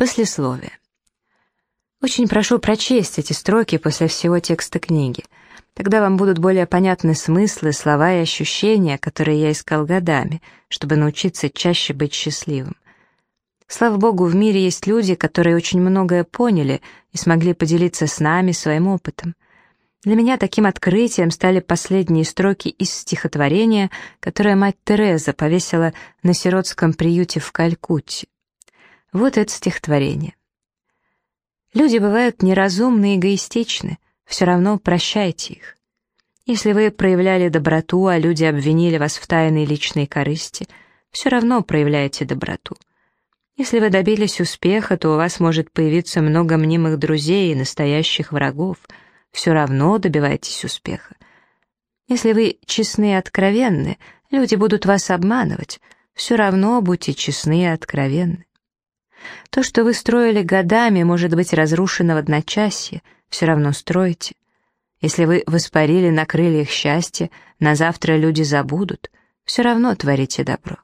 Послесловие. Очень прошу прочесть эти строки после всего текста книги. Тогда вам будут более понятны смыслы, слова и ощущения, которые я искал годами, чтобы научиться чаще быть счастливым. Слава Богу, в мире есть люди, которые очень многое поняли и смогли поделиться с нами своим опытом. Для меня таким открытием стали последние строки из стихотворения, которое мать Тереза повесила на сиротском приюте в Калькутте. Вот это стихотворение. Люди бывают неразумны и эгоистичны, все равно прощайте их. Если вы проявляли доброту, а люди обвинили вас в тайной личной корысти, все равно проявляйте доброту. Если вы добились успеха, то у вас может появиться много мнимых друзей и настоящих врагов. Все равно добивайтесь успеха. Если вы честны и откровенны, люди будут вас обманывать. Все равно будьте честны и откровенны. То, что вы строили годами, может быть разрушено в одночасье, все равно стройте. Если вы воспарили на крыльях счастья, на завтра люди забудут, все равно творите добро.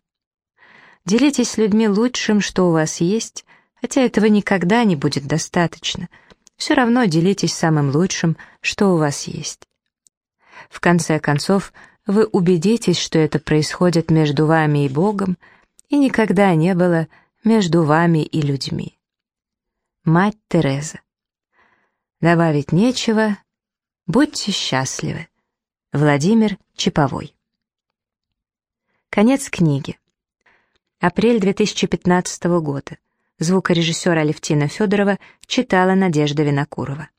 Делитесь с людьми лучшим, что у вас есть, хотя этого никогда не будет достаточно. Все равно делитесь самым лучшим, что у вас есть. В конце концов, вы убедитесь, что это происходит между вами и Богом, и никогда не было между вами и людьми. Мать Тереза. Добавить нечего, будьте счастливы. Владимир Чиповой. Конец книги. Апрель 2015 года. Звукорежиссер Алевтина Федорова читала Надежда Винокурова.